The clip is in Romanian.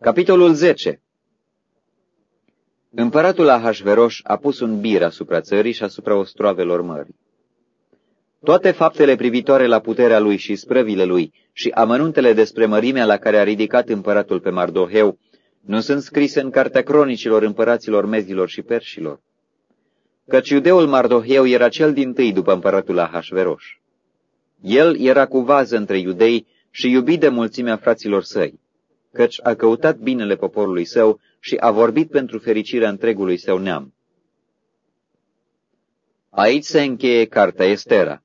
Capitolul 10 Împăratul Ahasveros a pus un bir asupra țării și asupra ostroavelor mării. Toate faptele privitoare la puterea lui și sprăvile lui și amănuntele despre mărimea la care a ridicat împăratul pe Mardoheu nu sunt scrise în cartea cronicilor împăraților mezilor și perșilor. Căci iudeul Mardoheu era cel din tâi după împăratul Ahasveros. El era cu vază între iudei și iubit de mulțimea fraților săi, căci a căutat binele poporului său și a vorbit pentru fericirea întregului său neam. Aici se încheie cartea Estera.